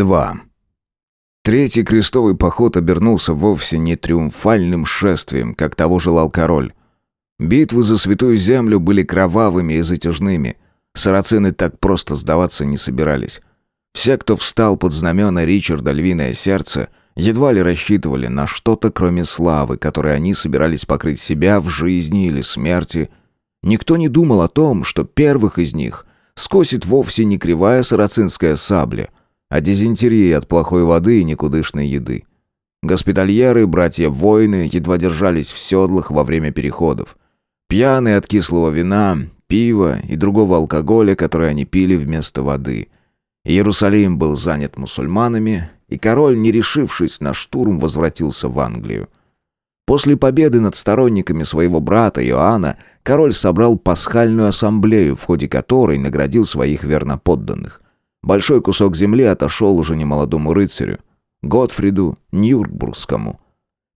2. Третий крестовый поход обернулся вовсе не триумфальным шествием, как того желал король. Битвы за святую землю были кровавыми и затяжными. Сарацины так просто сдаваться не собирались. Все, кто встал под знамена Ричарда «Львиное сердце», едва ли рассчитывали на что-то, кроме славы, которой они собирались покрыть себя в жизни или смерти. Никто не думал о том, что первых из них скосит вовсе не кривая сарацинская сабля — а дизентерии от плохой воды и никудышной еды. Госпитальеры, братья-воины едва держались в седлах во время переходов. Пьяные от кислого вина, пива и другого алкоголя, который они пили вместо воды. Иерусалим был занят мусульманами, и король, не решившись на штурм, возвратился в Англию. После победы над сторонниками своего брата Иоанна король собрал пасхальную ассамблею, в ходе которой наградил своих верноподданных – Большой кусок земли отошел уже немолодому рыцарю, Готфриду Нюрнбургскому.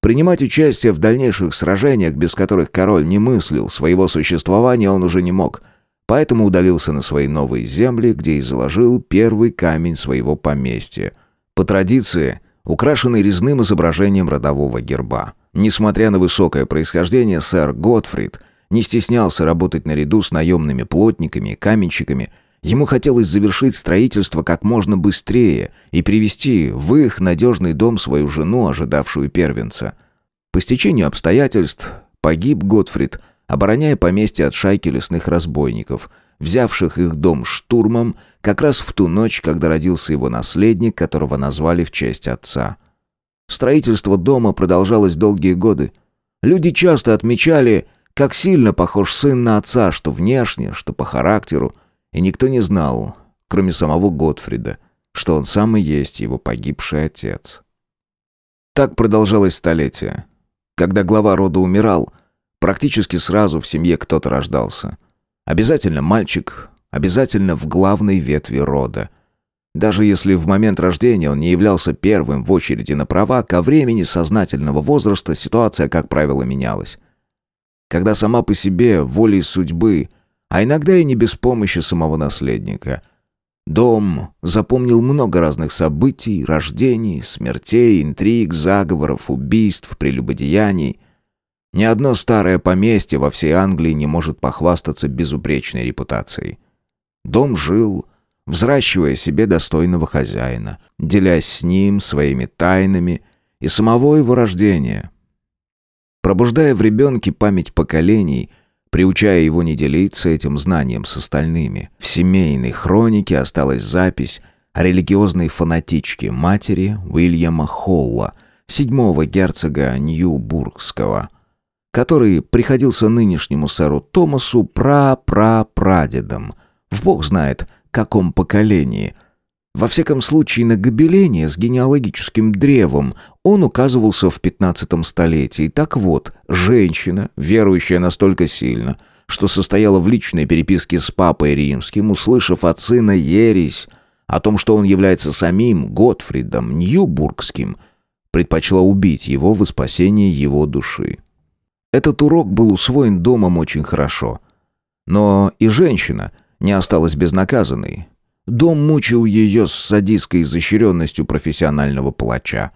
Принимать участие в дальнейших сражениях, без которых король не мыслил своего существования, он уже не мог, поэтому удалился на свои новые земли, где и заложил первый камень своего поместья. По традиции, украшенный резным изображением родового герба. Несмотря на высокое происхождение, сэр Готфрид не стеснялся работать наряду с наемными плотниками и каменщиками – Ему хотелось завершить строительство как можно быстрее и привести в их надежный дом свою жену, ожидавшую первенца. По стечению обстоятельств погиб Готфрид, обороняя поместье от шайки лесных разбойников, взявших их дом штурмом как раз в ту ночь, когда родился его наследник, которого назвали в честь отца. Строительство дома продолжалось долгие годы. Люди часто отмечали, как сильно похож сын на отца, что внешне, что по характеру, и никто не знал, кроме самого Готфрида, что он сам и есть его погибший отец. Так продолжалось столетие. Когда глава рода умирал, практически сразу в семье кто-то рождался. Обязательно мальчик, обязательно в главной ветви рода. Даже если в момент рождения он не являлся первым в очереди на права, ко времени сознательного возраста ситуация, как правило, менялась. Когда сама по себе, волей судьбы – а иногда и не без помощи самого наследника. Дом запомнил много разных событий, рождений, смертей, интриг, заговоров, убийств, прелюбодеяний. Ни одно старое поместье во всей Англии не может похвастаться безупречной репутацией. Дом жил, взращивая себе достойного хозяина, делясь с ним своими тайнами и самого его рождения. Пробуждая в ребенке память поколений – приучая его не делиться этим знанием с остальными. В семейной хронике осталась запись о религиозной фанатичке матери Уильяма Холла, седьмого герцога Ньюбургского, который приходился нынешнему сэру Томасу пра-пра-прадедом, в бог знает каком поколении – во всяком случае, на гобелене с генеалогическим древом он указывался в 15 столетии. Так вот, женщина, верующая настолько сильно, что состояла в личной переписке с папой римским, услышав от сына ересь о том, что он является самим Готфридом Ньюбургским, предпочла убить его во спасение его души. Этот урок был усвоен домом очень хорошо. Но и женщина не осталась безнаказанной. Дом мучил ее с садистской изощренностью профессионального палача.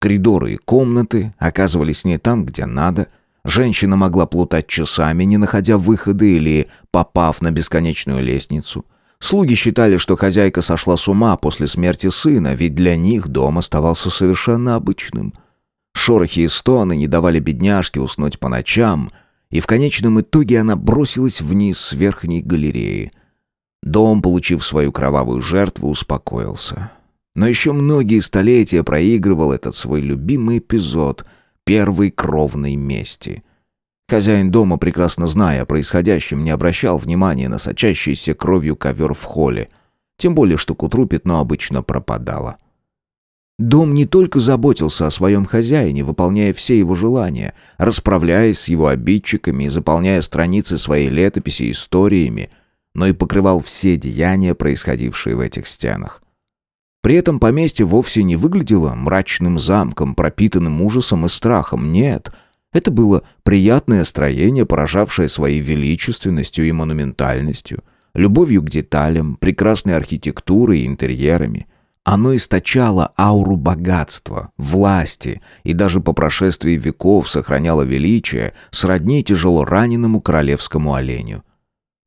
Коридоры и комнаты оказывались не там, где надо. Женщина могла плутать часами, не находя выхода или попав на бесконечную лестницу. Слуги считали, что хозяйка сошла с ума после смерти сына, ведь для них дом оставался совершенно обычным. Шорохи и стоны не давали бедняжке уснуть по ночам, и в конечном итоге она бросилась вниз с верхней галереи – Дом, получив свою кровавую жертву, успокоился. Но еще многие столетия проигрывал этот свой любимый эпизод первой кровной мести. Хозяин дома, прекрасно зная о происходящем, не обращал внимания на сочащийся кровью ковер в холле, тем более что к утру пятно обычно пропадало. Дом не только заботился о своем хозяине, выполняя все его желания, расправляясь с его обидчиками и заполняя страницы своей летописи историями – но и покрывал все деяния, происходившие в этих стенах. При этом поместье вовсе не выглядело мрачным замком, пропитанным ужасом и страхом. Нет, это было приятное строение, поражавшее своей величественностью и монументальностью, любовью к деталям, прекрасной архитектурой и интерьерами. Оно источало ауру богатства, власти и даже по прошествии веков сохраняло величие сродни тяжело раненому королевскому оленю.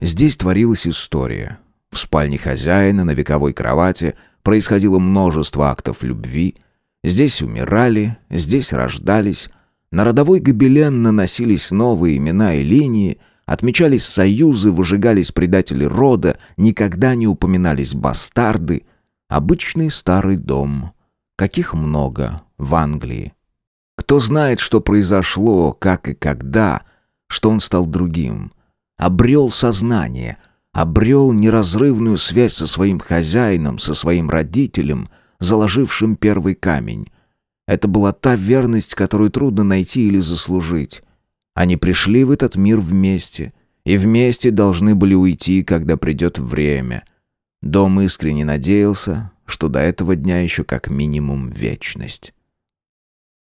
Здесь творилась история. В спальне хозяина на вековой кровати происходило множество актов любви. Здесь умирали, здесь рождались. На родовой гобелен наносились новые имена и линии, отмечались союзы, выжигались предатели рода, никогда не упоминались бастарды — Обычный старый дом. Каких много в Англии. Кто знает, что произошло, как и когда, что он стал другим. Обрел сознание, обрел неразрывную связь со своим хозяином, со своим родителем, заложившим первый камень. Это была та верность, которую трудно найти или заслужить. Они пришли в этот мир вместе, и вместе должны были уйти, когда придет время — Дом искренне надеялся, что до этого дня еще как минимум вечность.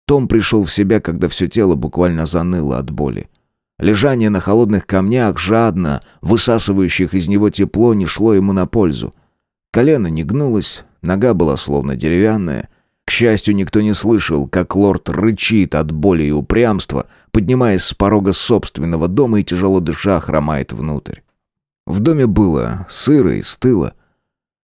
Том пришел в себя, когда все тело буквально заныло от боли. Лежание на холодных камнях, жадно высасывающих из него тепло, не шло ему на пользу. Колено не гнулось, нога была словно деревянная. К счастью, никто не слышал, как лорд рычит от боли и упрямства, поднимаясь с порога собственного дома и тяжело дыша хромает внутрь. В доме было сыро и стыло,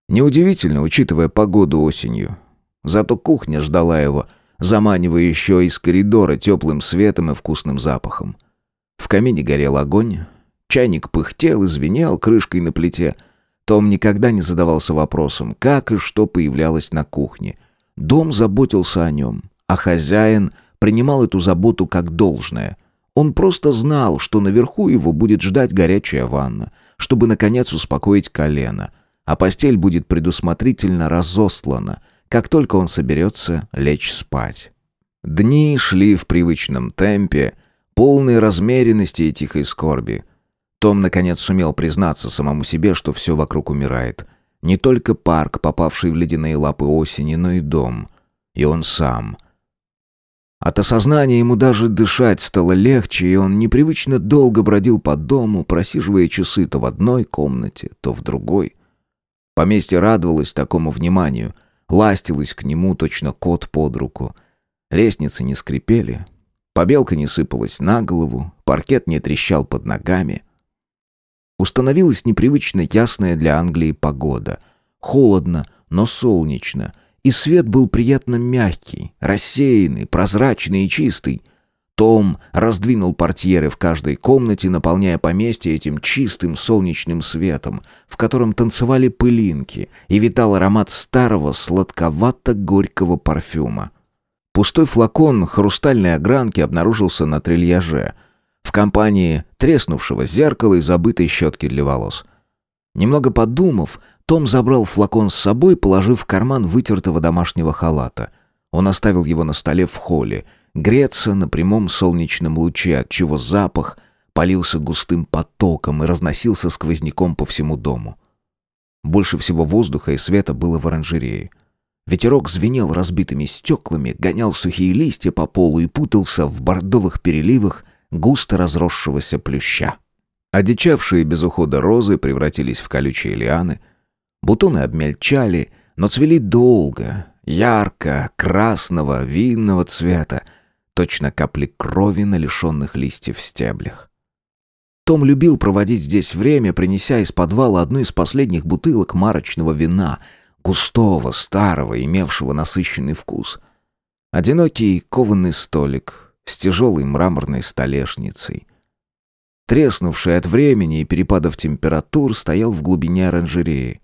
Неудивительно, учитывая погоду осенью. Зато кухня ждала его, заманивая еще из коридора теплым светом и вкусным запахом. В камине горел огонь, чайник пыхтел и звенел крышкой на плите. Том никогда не задавался вопросом, как и что появлялось на кухне. Дом заботился о нем, а хозяин принимал эту заботу как должное. Он просто знал, что наверху его будет ждать горячая ванна, чтобы, наконец, успокоить колено — а постель будет предусмотрительно разослана, как только он соберется лечь спать. Дни шли в привычном темпе, полной размеренности и тихой скорби. Том, наконец, сумел признаться самому себе, что все вокруг умирает. Не только парк, попавший в ледяные лапы осени, но и дом. И он сам. От осознания ему даже дышать стало легче, и он непривычно долго бродил по дому, просиживая часы то в одной комнате, то в другой. Поместье радовалось такому вниманию, ластилось к нему точно кот под руку. Лестницы не скрипели, побелка не сыпалась на голову, паркет не трещал под ногами. Установилась непривычно ясная для Англии погода. Холодно, но солнечно, и свет был приятно мягкий, рассеянный, прозрачный и чистый — том раздвинул портьеры в каждой комнате, наполняя поместье этим чистым солнечным светом, в котором танцевали пылинки, и витал аромат старого сладковато-горького парфюма. Пустой флакон хрустальной огранки обнаружился на трильяже, в компании треснувшего зеркала и забытой щетки для волос. Немного подумав, том забрал флакон с собой, положив в карман вытертого домашнего халата. Он оставил его на столе в холле — греться на прямом солнечном луче, отчего запах полился густым потоком и разносился сквозняком по всему дому. Больше всего воздуха и света было в оранжерее. Ветерок звенел разбитыми стеклами, гонял сухие листья по полу и путался в бордовых переливах густо разросшегося плюща. Одичавшие без ухода розы превратились в колючие лианы, бутоны обмельчали, но цвели долго, ярко, красного, винного цвета, точно капли крови на лишенных листьев стеблях. Том любил проводить здесь время, принеся из подвала одну из последних бутылок марочного вина, густого, старого, имевшего насыщенный вкус. Одинокий кованный столик с тяжелой мраморной столешницей. Треснувший от времени и перепадов температур, стоял в глубине оранжереи.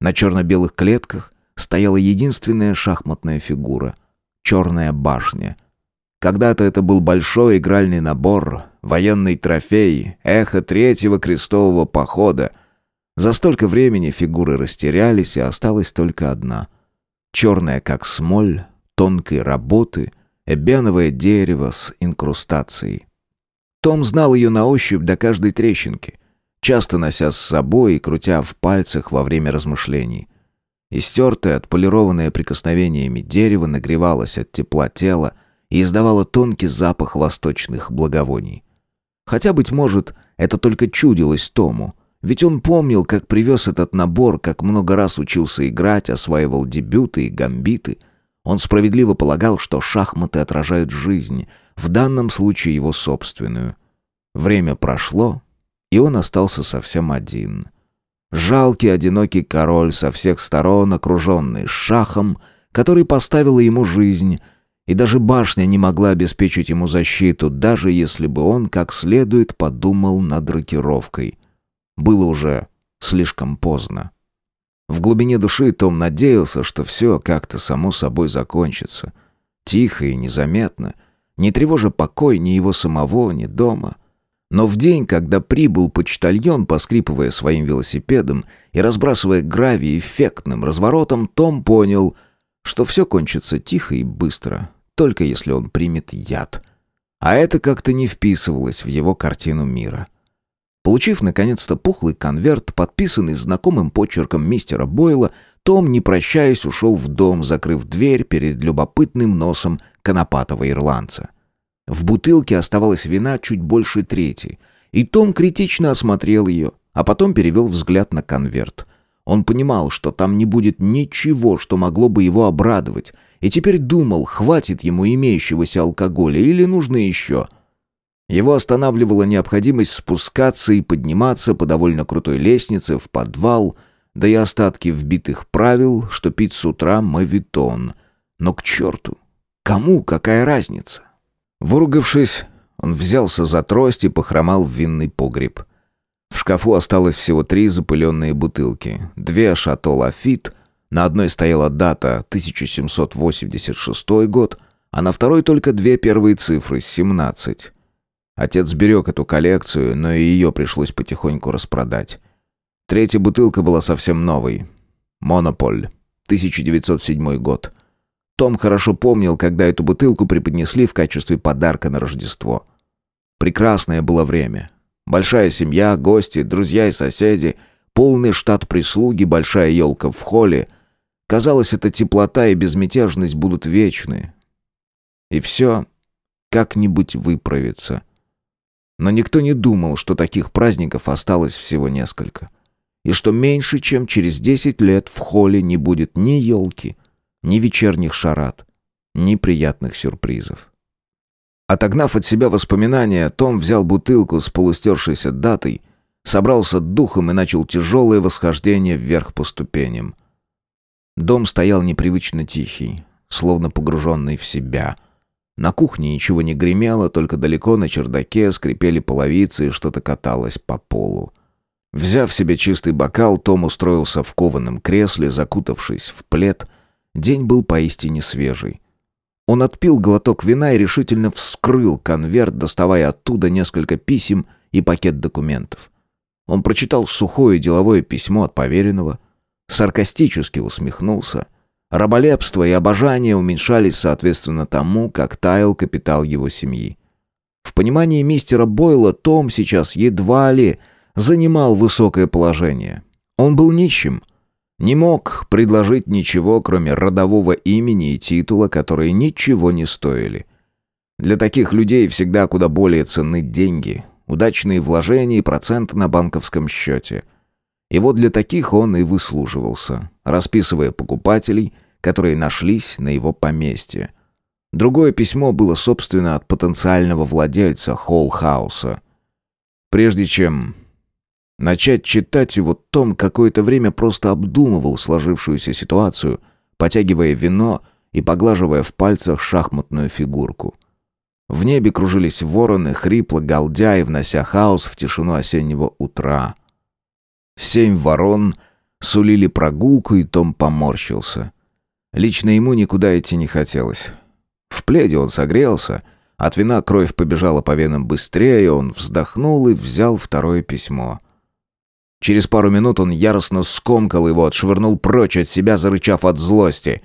На черно-белых клетках стояла единственная шахматная фигура — черная башня — когда-то это был большой игральный набор, военный трофей, эхо третьего крестового похода. За столько времени фигуры растерялись, и осталась только одна. Черная, как смоль, тонкой работы, эбеновое дерево с инкрустацией. Том знал ее на ощупь до каждой трещинки, часто нося с собой и крутя в пальцах во время размышлений. Истертое, отполированное прикосновениями дерево нагревалось от тепла тела, и издавала тонкий запах восточных благовоний. Хотя, быть может, это только чудилось Тому, Ведь он помнил, как привез этот набор, как много раз учился играть, осваивал дебюты и гамбиты. Он справедливо полагал, что шахматы отражают жизнь, в данном случае его собственную. Время прошло, и он остался совсем один. Жалкий, одинокий король, со всех сторон окруженный шахом, который поставила ему жизнь, и даже башня не могла обеспечить ему защиту, даже если бы он как следует подумал над рокировкой. Было уже слишком поздно. В глубине души Том надеялся, что все как-то само собой закончится. Тихо и незаметно, не тревожа покой ни его самого, ни дома. Но в день, когда прибыл почтальон, поскрипывая своим велосипедом и разбрасывая гравий эффектным разворотом, Том понял, что все кончится тихо и быстро, только если он примет яд. А это как-то не вписывалось в его картину мира. Получив, наконец-то, пухлый конверт, подписанный знакомым почерком мистера Бойла, Том, не прощаясь, ушел в дом, закрыв дверь перед любопытным носом конопатого ирландца. В бутылке оставалось вина чуть больше трети, и Том критично осмотрел ее, а потом перевел взгляд на конверт. Он понимал, что там не будет ничего, что могло бы его обрадовать, и теперь думал, хватит ему имеющегося алкоголя или нужно еще – его останавливала необходимость спускаться и подниматься по довольно крутой лестнице в подвал, да и остатки вбитых правил, что пить с утра мавитон. Но к черту! Кому какая разница? Выругавшись, он взялся за трость и похромал в винный погреб. В шкафу осталось всего три запыленные бутылки. Две «Шато Лафит», на одной стояла дата 1786 год, а на второй только две первые цифры — 17. Отец берег эту коллекцию, но и ее пришлось потихоньку распродать. Третья бутылка была совсем новой. «Монополь», 1907 год. Том хорошо помнил, когда эту бутылку преподнесли в качестве подарка на Рождество. Прекрасное было время. Большая семья, гости, друзья и соседи, полный штат прислуги, большая елка в холле. Казалось, эта теплота и безмятежность будут вечны. И все как-нибудь выправится. Но никто не думал, что таких праздников осталось всего несколько. И что меньше, чем через десять лет в холле не будет ни елки, ни вечерних шарат, ни приятных сюрпризов. Отогнав от себя воспоминания, Том взял бутылку с полустершейся датой, собрался духом и начал тяжелое восхождение вверх по ступеням. Дом стоял непривычно тихий, словно погруженный в себя — на кухне ничего не гремело, только далеко на чердаке скрипели половицы и что-то каталось по полу. Взяв себе чистый бокал, Том устроился в кованом кресле, закутавшись в плед. День был поистине свежий. Он отпил глоток вина и решительно вскрыл конверт, доставая оттуда несколько писем и пакет документов. Он прочитал сухое деловое письмо от поверенного, саркастически усмехнулся — Раболепство и обожание уменьшались соответственно тому, как таял капитал его семьи. В понимании мистера Бойла Том сейчас едва ли занимал высокое положение. Он был нищим, не мог предложить ничего, кроме родового имени и титула, которые ничего не стоили. Для таких людей всегда куда более ценны деньги, удачные вложения и проценты на банковском счете – и вот для таких он и выслуживался, расписывая покупателей, которые нашлись на его поместье. Другое письмо было, собственно, от потенциального владельца Холл-хауса. Прежде чем начать читать его, Том какое-то время просто обдумывал сложившуюся ситуацию, потягивая вино и поглаживая в пальцах шахматную фигурку. В небе кружились вороны, хрипло галдя и внося хаос в тишину осеннего утра — Семь ворон сулили прогулку, и Том поморщился. Лично ему никуда идти не хотелось. В пледе он согрелся, от вина кровь побежала по венам быстрее, он вздохнул и взял второе письмо. Через пару минут он яростно скомкал его, отшвырнул прочь от себя, зарычав от злости.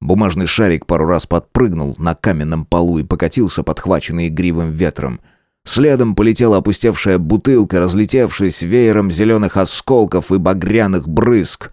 Бумажный шарик пару раз подпрыгнул на каменном полу и покатился, подхваченный игривым ветром — Следом полетела опустевшая бутылка, разлетевшись веером зеленых осколков и багряных брызг.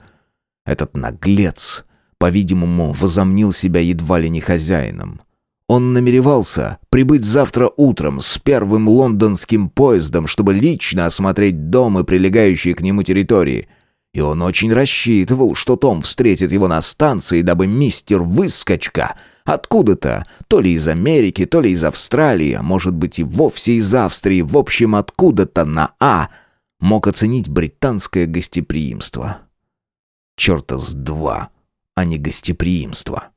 Этот наглец, по-видимому, возомнил себя едва ли не хозяином. Он намеревался прибыть завтра утром с первым лондонским поездом, чтобы лично осмотреть дом и прилегающие к нему территории. И он очень рассчитывал, что Том встретит его на станции, дабы мистер Выскочка откуда-то, то ли из Америки, то ли из Австралии, а может быть и вовсе из Австрии, в общем откуда-то на «А», мог оценить британское гостеприимство. Черта с два, а не гостеприимство.